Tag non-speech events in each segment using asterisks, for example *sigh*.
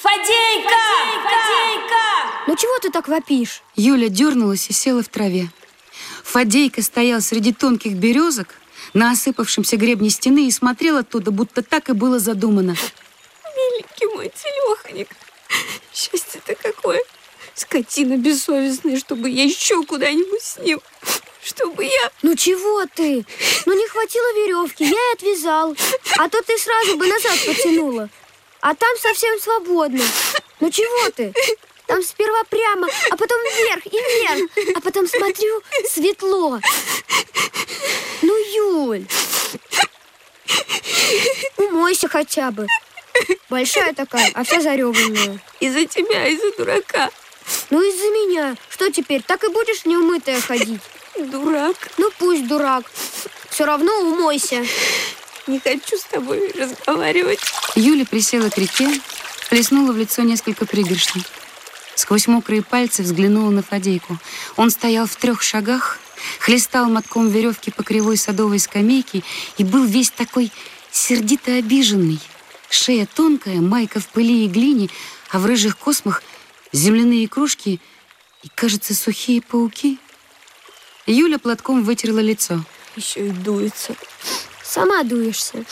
Фадейка! Фадейка! Ну чего ты так вопишь? Юля дернулась и села в траве. Фадейка стоял среди тонких березок на осыпавшемся гребне стены и смотрел оттуда, будто так и было задумано. Миленький мой телеханик, счастье-то какое! Скотина бессовестная, чтобы я еще куда-нибудь с ним. Чтобы я... Ну чего ты? Ну не хватило веревки, я и отвязал. А то ты сразу бы назад потянула. А там совсем свободно. Ну чего ты? Там сперва прямо, а потом вверх и вверх. А потом смотрю, светло. Ну, Юль, умойся хотя бы. Большая такая, а вся заребанная. Из-за тебя, из-за дурака. Ну, из-за меня. Что теперь, так и будешь неумытая ходить? Дурак. Ну, пусть дурак. Все равно умойся. Не хочу с тобой разговаривать. Юля присела к реке, плеснула в лицо несколько пригоршней. Сквозь мокрые пальцы взглянула на Фадейку. Он стоял в трех шагах, хлестал мотком веревки по кривой садовой скамейке и был весь такой сердито обиженный. Шея тонкая, майка в пыли и глине, а в рыжих космах земляные кружки и, кажется, сухие пауки. Юля платком вытерла лицо. Еще и дуется. Сама дуешься.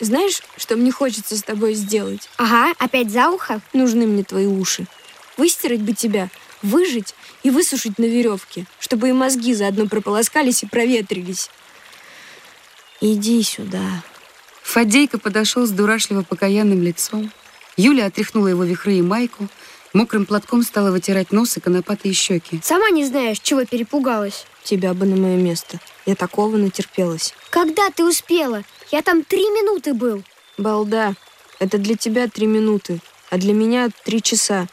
Знаешь, что мне хочется с тобой сделать? Ага, опять за ухо? Нужны мне твои уши. Выстирать бы тебя, выжить и высушить на веревке, чтобы и мозги заодно прополоскались и проветрились. Иди сюда. Фадейка подошел с дурашливо покаянным лицом. Юля отряхнула его вихры и майку, мокрым платком стала вытирать нос и конопатые щеки. Сама не знаешь, чего перепугалась. Тебя бы на мое место. Я такого натерпелась. Когда ты успела? Я там три минуты был. Балда, это для тебя три минуты, а для меня три часа.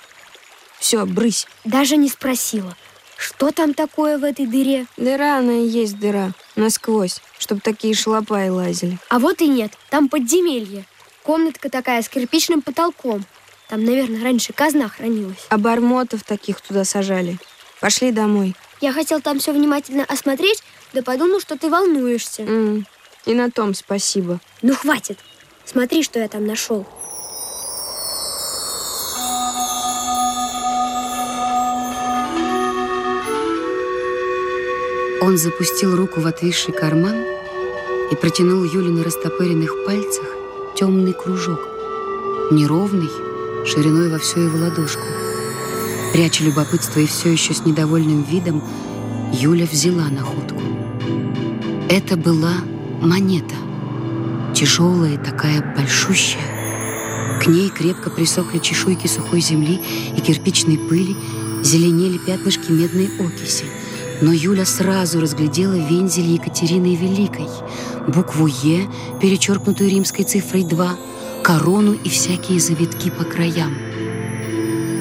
Все, брысь. Даже не спросила. Что там такое в этой дыре? Дыра, она и есть дыра. Насквозь, чтобы такие шалопаи лазили. А вот и нет. Там подземелье. Комнатка такая с кирпичным потолком. Там, наверное, раньше казна хранилась. А бармотов таких туда сажали. Пошли домой. Я хотел там все внимательно осмотреть, да подумал, что ты волнуешься. Mm. И на том спасибо. Ну, хватит. Смотри, что я там нашел. Он запустил руку в отвисший карман и протянул Юле на растопыренных пальцах темный кружок, неровный, шириной во всю его ладошку. Пряча любопытство и все еще с недовольным видом, Юля взяла находку. Это была монета, тяжелая, такая большущая. К ней крепко присохли чешуйки сухой земли и кирпичной пыли, зеленели пятнышки медной окиси — но Юля сразу разглядела вензель Екатерины Великой, букву «Е», перечеркнутую римской цифрой 2, корону и всякие завитки по краям.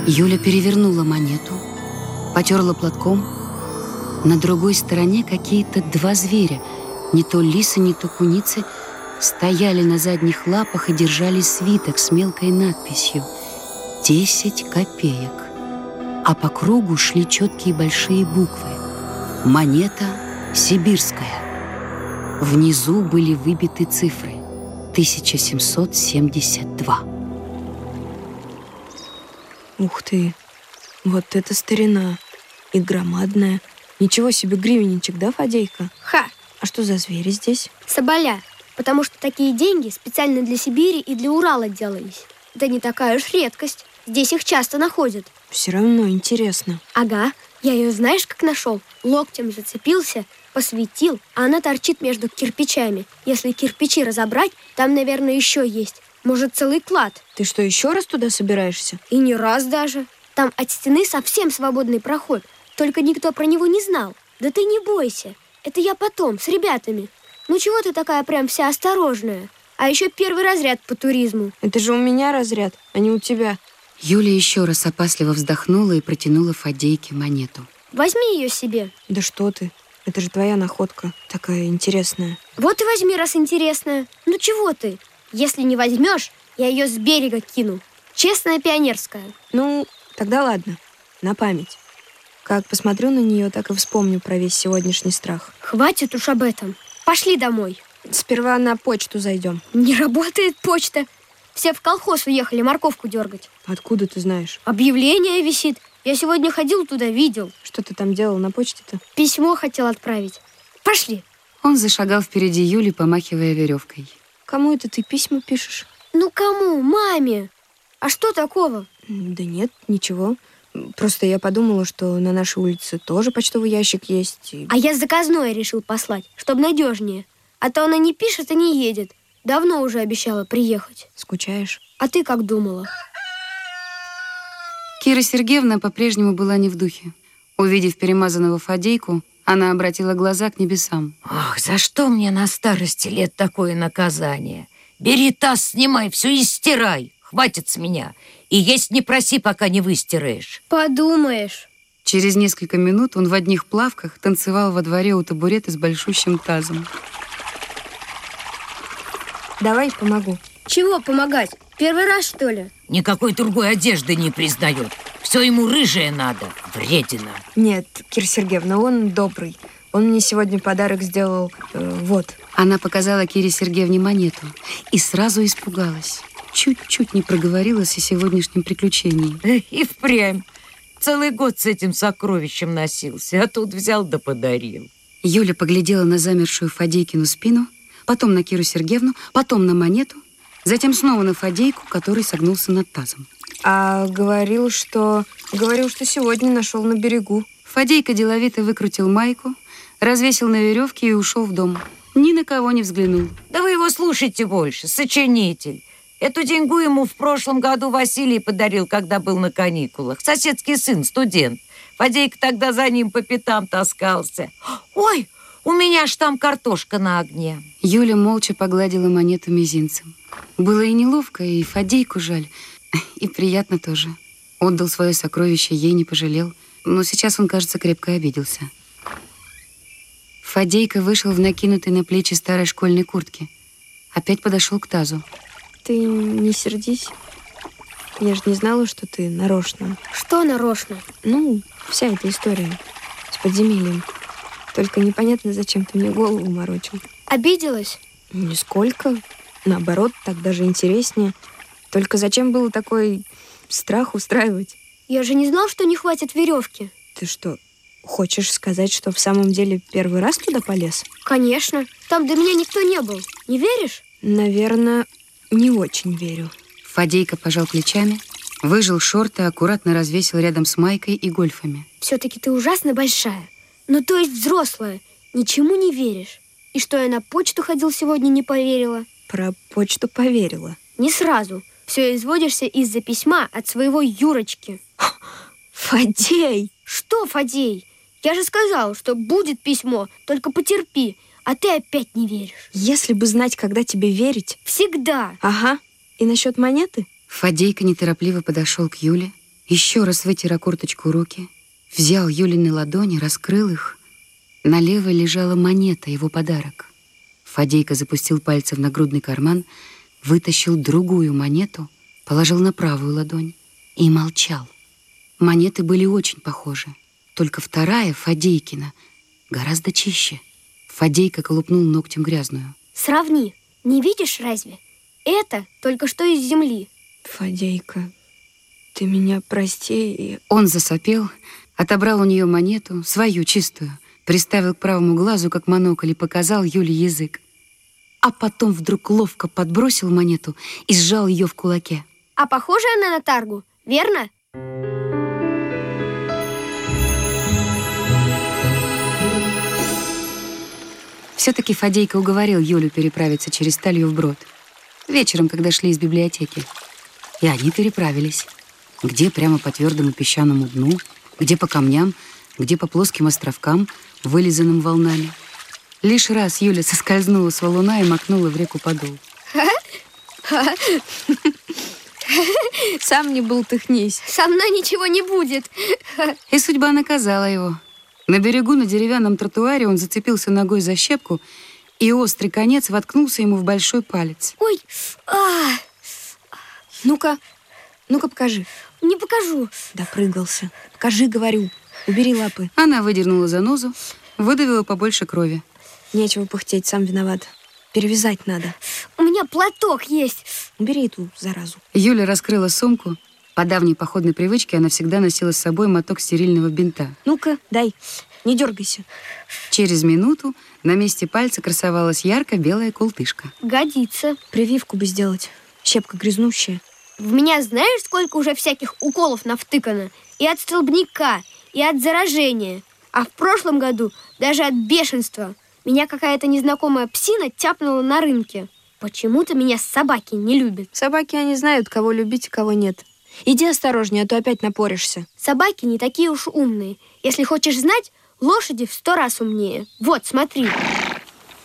Юля перевернула монету, потерла платком. На другой стороне какие-то два зверя, не то лисы, не то куницы, стояли на задних лапах и держали свиток с мелкой надписью «Десять копеек». А по кругу шли четкие большие буквы Монета сибирская. Внизу были выбиты цифры 1772. Ух ты, вот это старина. И громадная. Ничего себе гривенничек, да, Фадейка? Ха! А что за звери здесь? Соболя. Потому что такие деньги специально для Сибири и для Урала делались. Это не такая уж редкость. Здесь их часто находят. Все равно интересно. Ага. Я ее знаешь, как нашел? Локтем зацепился, посветил, а она торчит между кирпичами. Если кирпичи разобрать, там, наверное, еще есть. Может, целый клад. Ты что, еще раз туда собираешься? И не раз даже. Там от стены совсем свободный проход. Только никто про него не знал. Да ты не бойся. Это я потом, с ребятами. Ну чего ты такая прям вся осторожная? А еще первый разряд по туризму. Это же у меня разряд, а не у тебя. Юля еще раз опасливо вздохнула и протянула Фадейке монету. Возьми ее себе. Да что ты? Это же твоя находка, такая интересная. Вот и возьми, раз интересная. Ну чего ты? Если не возьмешь, я ее с берега кину. Честная пионерская. Ну, тогда ладно, на память. Как посмотрю на нее, так и вспомню про весь сегодняшний страх. Хватит уж об этом. Пошли домой. Сперва на почту зайдем. Не работает почта. Все в колхоз уехали морковку дергать. Откуда ты знаешь? Объявление висит. Я сегодня ходил туда, видел. Что ты там делал на почте-то? Письмо хотел отправить. Пошли. Он зашагал впереди Юли, помахивая веревкой. Кому это ты письма пишешь? Ну кому? Маме. А что такого? Да нет, ничего. Просто я подумала, что на нашей улице тоже почтовый ящик есть. И... А я заказное решил послать, чтобы надежнее. А то она не пишет и не едет. Давно уже обещала приехать. Скучаешь? А ты как думала? Кира Сергеевна по-прежнему была не в духе. Увидев перемазанного Фадейку, она обратила глаза к небесам. Ах, за что мне на старости лет такое наказание? Бери таз, снимай все и стирай. Хватит с меня. И есть не проси, пока не выстираешь. Подумаешь. Через несколько минут он в одних плавках танцевал во дворе у табурета с большущим тазом. Давай помогу. Чего помогать? Первый раз, что ли? Никакой другой одежды не признает. Все ему рыжее надо. Вредина. Нет, Кира Сергеевна, он добрый. Он мне сегодня подарок сделал. Э, вот. Она показала Кире Сергеевне монету и сразу испугалась. Чуть-чуть не проговорилась о сегодняшнем приключении. И впрямь. Целый год с этим сокровищем носился, а тут взял да подарил. Юля поглядела на замершую Фадейкину спину, потом на Киру Сергеевну, потом на монету, затем снова на Фадейку, который согнулся над тазом. А говорил, что... Говорил, что сегодня нашел на берегу. Фадейка деловито выкрутил майку, развесил на веревке и ушел в дом. Ни на кого не взглянул. Да вы его слушайте больше, сочинитель. Эту деньгу ему в прошлом году Василий подарил, когда был на каникулах. Соседский сын, студент. Фадейка тогда за ним по пятам таскался. Ой, у меня ж там картошка на огне. Юля молча погладила монету мизинцем. Было и неловко, и Фадейку жаль, и приятно тоже. Отдал свое сокровище, ей не пожалел. Но сейчас он, кажется, крепко обиделся. Фадейка вышел в накинутой на плечи старой школьной куртке. Опять подошел к тазу. Ты не сердись. Я же не знала, что ты нарочно. Что нарочно? Ну, вся эта история с подземельем. Только непонятно, зачем ты мне голову морочил. Обиделась? Нисколько. Наоборот, так даже интереснее. Только зачем было такой страх устраивать? Я же не знал, что не хватит веревки. Ты что, хочешь сказать, что в самом деле первый раз туда полез? Конечно. Там до меня никто не был. Не веришь? Наверное, не очень верю. Фадейка пожал плечами, выжил шорты, аккуратно развесил рядом с майкой и гольфами. Все-таки ты ужасно большая. Ну, то есть взрослая. Ничему не веришь. И что я на почту ходил сегодня, не поверила? Про почту поверила. Не сразу. Все изводишься из-за письма от своего Юрочки. Фадей! Что, Фадей? Я же сказал, что будет письмо, только потерпи, а ты опять не веришь. Если бы знать, когда тебе верить. Всегда. Ага. И насчет монеты? Фадейка неторопливо подошел к Юле, еще раз вытер курточку руки, взял Юлины ладони, раскрыл их. На левой лежала монета, его подарок. Фадейка запустил пальцы в нагрудный карман, вытащил другую монету, положил на правую ладонь и молчал. Монеты были очень похожи, только вторая, Фадейкина, гораздо чище. Фадейка колупнул ногтем грязную. Сравни, не видишь разве? Это только что из земли. Фадейка, ты меня прости. И... Он засопел, отобрал у нее монету, свою чистую, приставил к правому глазу, как монокль, и показал Юле язык. А потом вдруг ловко подбросил монету и сжал ее в кулаке. А похожа она на таргу, верно? Все-таки Фадейка уговорил Юлю переправиться через Талью вброд. Вечером, когда шли из библиотеки. И они переправились. Где прямо по твердому песчаному дну, где по камням, где по плоским островкам, вылизанным волнами. Лишь раз Юля соскользнула с валуна и макнула в реку подол. *laughs* Сам не был тыхнись. Со мной ничего не будет. И судьба наказала его. На берегу на деревянном тротуаре он зацепился ногой за щепку, и острый конец воткнулся ему в большой палец. Ой, а, Ну-ка, ну-ка покажи. не покажу. Допрыгался. Покажи, говорю. Убери лапы. Она выдернула занозу, выдавила побольше крови. Нечего пыхтеть, сам виноват. перевязать надо. У меня платок есть. Бери эту заразу. Юля раскрыла сумку. По давней походной привычке она всегда носила с собой моток стерильного бинта. Ну-ка, дай. Не дергайся. Через минуту на месте пальца красовалась ярко-белая култышка. Годится. Прививку бы сделать. Щепка грязнущая. В меня знаешь, сколько уже всяких уколов навтыкано? И от столбняка, и от заражения. А в прошлом году даже от бешенства. Меня какая-то незнакомая псина тяпнула на рынке. Почему-то меня собаки не любят. Собаки, они знают, кого любить, а кого нет. Иди осторожнее, а то опять напоришься. Собаки не такие уж умные. Если хочешь знать, лошади в сто раз умнее. Вот, смотри.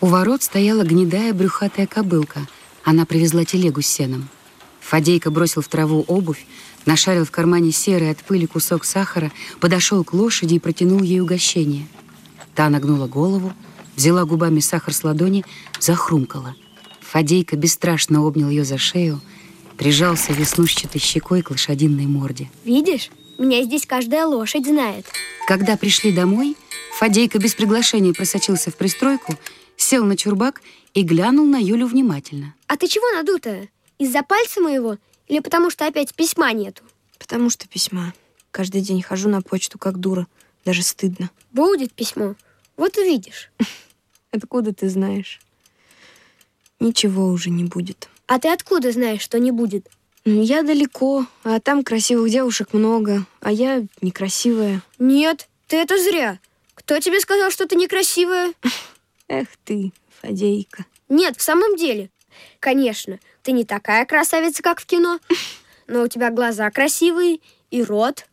У ворот стояла гнедая брюхатая кобылка. Она привезла телегу с сеном. Фадейка бросил в траву обувь, нашарил в кармане серый от пыли кусок сахара, подошел к лошади и протянул ей угощение. Та нагнула голову, взяла губами сахар с ладони, захрумкала. Фадейка бесстрашно обнял ее за шею, прижался веснушчатой щекой к лошадиной морде. Видишь, меня здесь каждая лошадь знает. Когда пришли домой, Фадейка без приглашения просочился в пристройку, сел на чурбак и глянул на Юлю внимательно. А ты чего надутая? Из-за пальца моего или потому что опять письма нету? Потому что письма. Каждый день хожу на почту, как дура. Даже стыдно. Будет письмо. Вот увидишь. *laughs* Откуда ты знаешь? Ничего уже не будет. А ты откуда знаешь, что не будет? Я далеко, а там красивых девушек много, а я некрасивая. Нет, ты это зря. Кто тебе сказал, что ты некрасивая? *laughs* Эх ты, Фадейка. Нет, в самом деле. Конечно, ты не такая красавица, как в кино, *laughs* но у тебя глаза красивые и рот.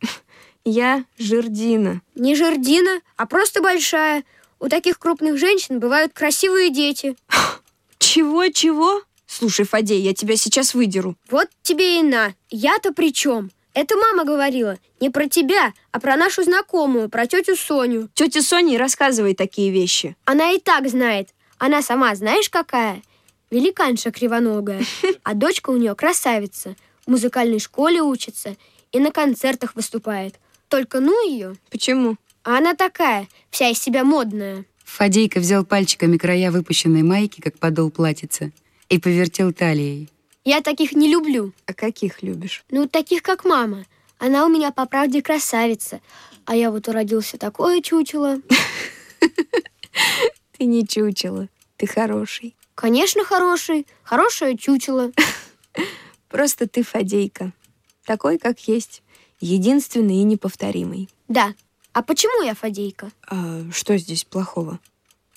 Я жердина. Не жердина, а просто большая. У таких крупных женщин бывают красивые дети. *laughs* Чего-чего? Слушай, Фадей, я тебя сейчас выдеру. Вот тебе и на. Я-то при чем? Это мама говорила. Не про тебя, а про нашу знакомую, про тетю Соню. Тетя Соня рассказывай такие вещи. Она и так знает. Она сама знаешь какая? Великанша кривоногая. *laughs* А дочка у нее красавица. В музыкальной школе учится и на концертах выступает. Только ну ее. Почему? А она такая, вся из себя модная. Фадейка взял пальчиками края выпущенной майки, как подол платьица, и повертел талией. Я таких не люблю. А каких любишь? Ну, таких, как мама. Она у меня по правде красавица. А я вот уродился такое чучело. *laughs* Ты не чучело. Ты хороший. Конечно, хороший. Хорошее чучело. *laughs* Просто ты Фадейка. Такой, как есть. Единственный и неповторимый. Да. А почему я Фадейка? А что здесь плохого?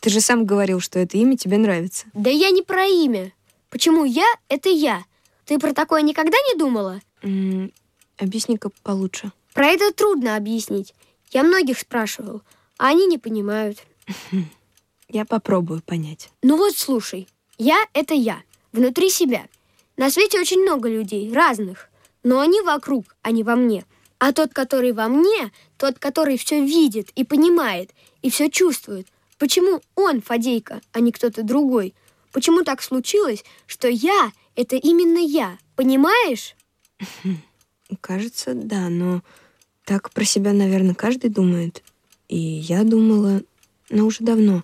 Ты же сам говорил, что это имя тебе нравится. Да я не про имя. Почему я — это я? Ты про такое никогда не думала? М, Объясни-ка получше. Про это трудно объяснить. Я многих спрашивал, а они не понимают. *laughs* Я попробую понять. Ну вот слушай, я — это я, внутри себя. На свете очень много людей, разных, но они вокруг, а не во мне. А тот, который во мне, тот, который все видит и понимает, и все чувствует. Почему он Фадейка, а не кто-то другой? Почему так случилось, что я — это именно я, понимаешь? *laughs* Кажется, да, но так про себя, наверное, каждый думает. И я думала, но уже давно.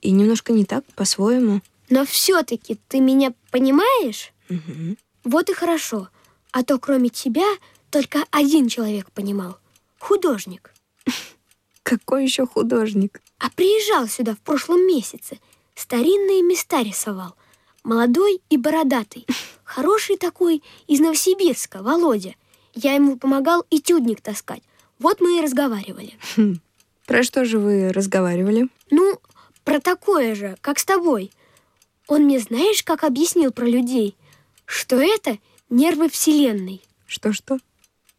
И немножко не так, по-своему. Но все-таки ты меня понимаешь? Мгм. Вот и хорошо. А то кроме тебя только один человек понимал. Художник. *laughs* Какой еще художник? А приезжал сюда в прошлом месяце. Старинные места рисовал. Молодой и бородатый. *laughs* Хороший такой, из Новосибирска, Володя. Я ему помогал этюдник таскать. Вот мы и разговаривали. Про что же вы разговаривали? Ну, про такое же, как с тобой. Он мне знаешь, как объяснил про людей? Что это нервы Вселенной. Что-что?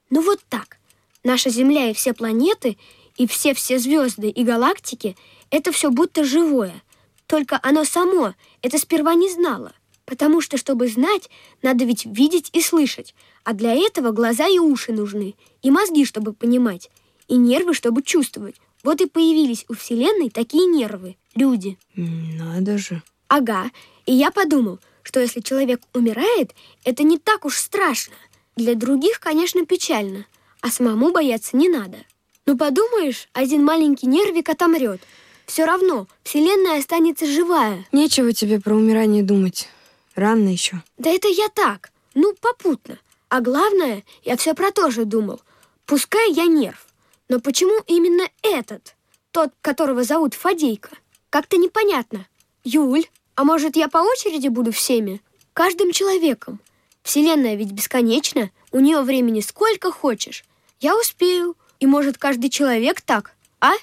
Ну вот так. Наша Земля и все планеты, и все-все звезды и галактики — это все будто живое. Только оно само это сперва не знало. Потому что, чтобы знать, надо ведь видеть и слышать. А для этого глаза и уши нужны, и мозги, чтобы понимать, и нервы, чтобы чувствовать. Вот и появились у Вселенной такие нервы, люди. Надо же. Ага, и я подумал, что если человек умирает, это не так уж страшно. Для других, конечно, печально, а самому бояться не надо. Ну, подумаешь, один маленький нервик отомрет. Все равно Вселенная останется живая. Нечего тебе про умирание думать. Рано еще. Да это я так. Ну, попутно. А главное, я все про то же думал. Пускай я нерв. Но почему именно этот? Тот, которого зовут Фадейка? Как-то непонятно. Юль, а может, я по очереди буду всеми? Каждым человеком. Вселенная ведь бесконечна. У нее времени сколько хочешь. Я успею. И может, каждый человек так, а?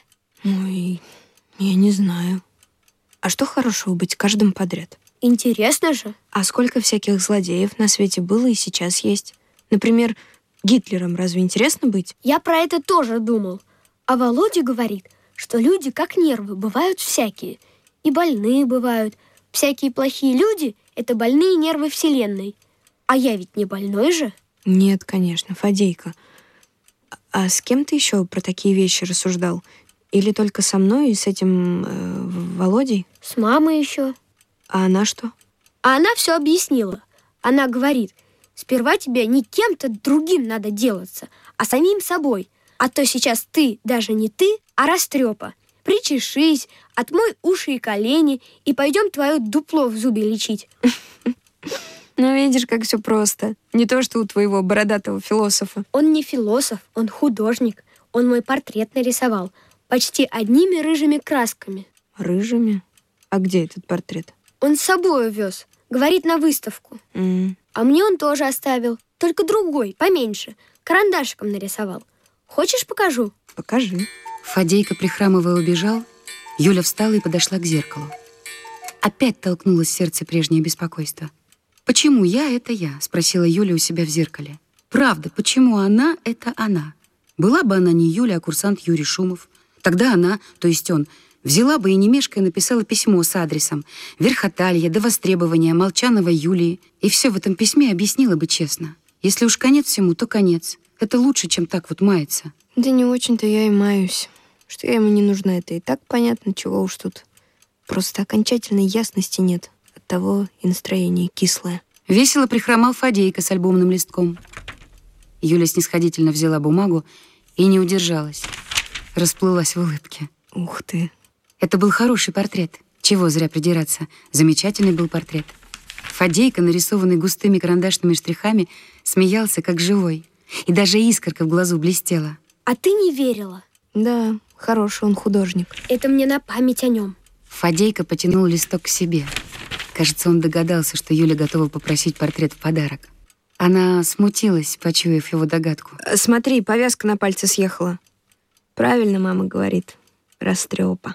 Ой, я не знаю. А что хорошего быть каждым подряд? Интересно же. А сколько всяких злодеев на свете было и сейчас есть? Например, Гитлером разве интересно быть? Я про это тоже думал. А Володя говорит, что люди, как нервы, бывают всякие. И больные бывают. Всякие плохие люди — это больные нервы Вселенной. А я ведь не больной же? Нет, конечно, Фадейка. А с кем ты еще про такие вещи рассуждал? Или только со мной и с этим э, Володей? С мамой еще. А она что? А она все объяснила. Она говорит, сперва тебе не кем-то другим надо делаться, а самим собой. А то сейчас ты даже не ты, а растрепа. Причешись, отмой уши и колени, и пойдем твое дупло в зубе лечить. *laughs* Ну, видишь, как все просто. Не то, что у твоего бородатого философа. Он не философ, он художник. Он мой портрет нарисовал. Почти одними рыжими красками. Рыжими? А где этот портрет? Он с собой увез. Говорит, на выставку. Mm. А мне он тоже оставил. Только другой, поменьше. Карандашиком нарисовал. Хочешь, покажу? Покажи. Фадейка, прихрамывая, убежал. Юля встала и подошла к зеркалу. Опять толкнулось сердце прежнее беспокойство. «Почему я — это я?» — спросила Юля у себя в зеркале. «Правда, почему она — это она? Была бы она не Юля, а курсант Юрий Шумов. Тогда она, то есть он, взяла бы и не мешкая написала письмо с адресом Верхоталье до востребования Молчанова Юлии, и все в этом письме объяснила бы честно. Если уж конец всему, то конец. Это лучше, чем так вот маяться. Да не очень-то я и маюсь. Что я ему не нужна, это и так понятно, чего уж тут. Просто окончательной ясности нет. От того и настроение кислое. Весело прихромал Фадейка с альбомным листком. Юля снисходительно взяла бумагу и не удержалась. Расплылась в улыбке. Ух ты. Это был хороший портрет. Чего зря придираться. Замечательный был портрет. Фадейка, нарисованный густыми карандашными штрихами, смеялся, как живой. И даже искорка в глазу блестела. А ты не верила? Да, хороший он художник. Это мне на память о нем. Фадейка потянул листок к себе. Кажется, он догадался, что Юля готова попросить портрет в подарок. Она смутилась, почуяв его догадку. Смотри, повязка на пальце съехала. Правильно мама говорит. Растрепа.